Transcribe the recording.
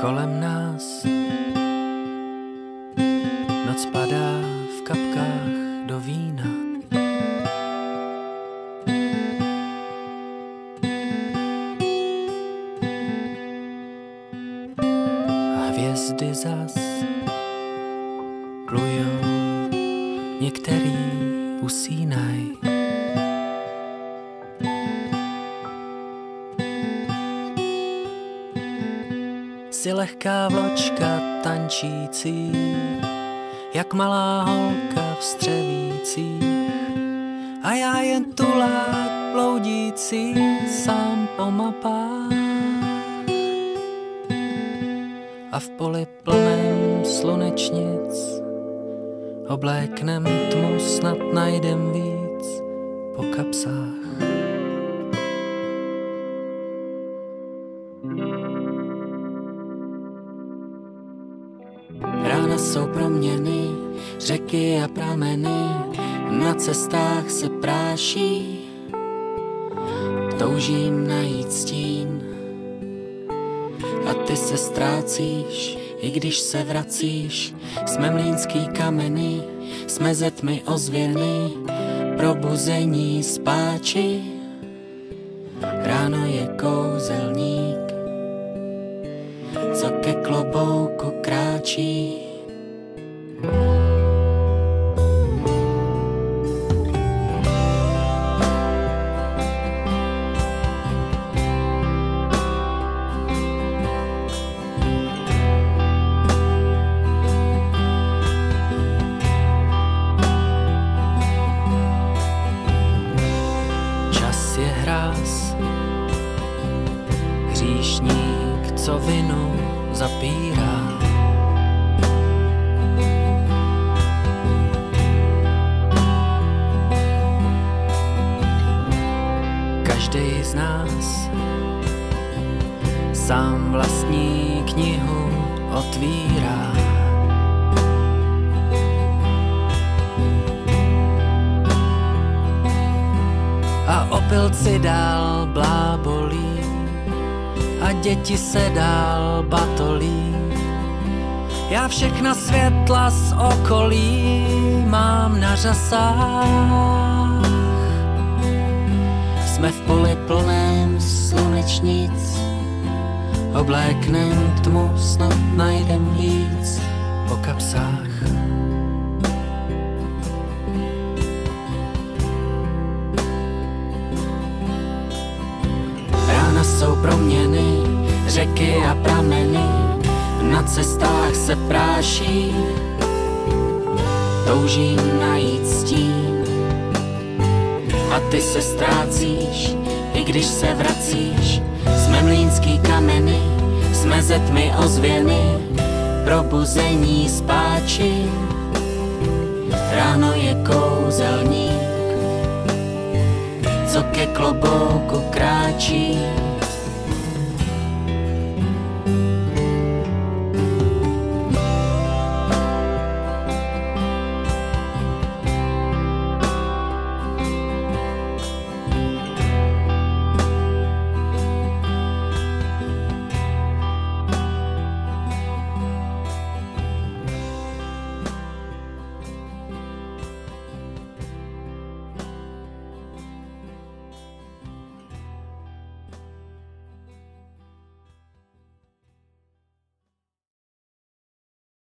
kolem nás. Noc padá v kapkách do vína. A hvězdy zas plujou, některý usínaj. Si lehká vločka tančící, jak malá holka vstřevící. A já jen tulák bloudící sám po mapách. A v poli plném slunečnic obléknem tmu snad najdem víc po kapsách. Rána jsou proměny, řeky a prameny, na cestách se práší. Toužím najít stín a ty se ztrácíš, i když se vracíš. Jsme mlínský kameny, jsme ze tmy ozvěny, probuzení spáči. Ráno je kouzelník, co ke klobouku hříšník, co vinu zapírá. Každý z nás sám vlastní knihu otvírá. a opilci dál blábolí a děti se dál batolí. Já všechna světla z okolí mám na řasách. Jsme v poli plném slunečnic, obléknem tmu snad najdem víc po kapsách. Rána jsou proměny, řeky a prameny, na cestách se práší. Toužím najít stín a ty se ztrácíš, i když se vracíš. Jsme mlínský kameny, jsme ze tmy ozvěny, probuzení spáči. Ráno je kouzelník, co ke klobouku kráčí.